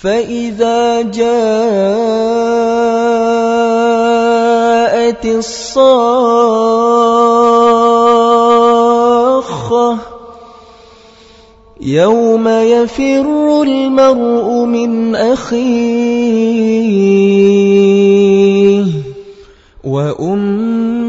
فإذا جاءت الصاخة يوم يفر المرء من أخيه وأمه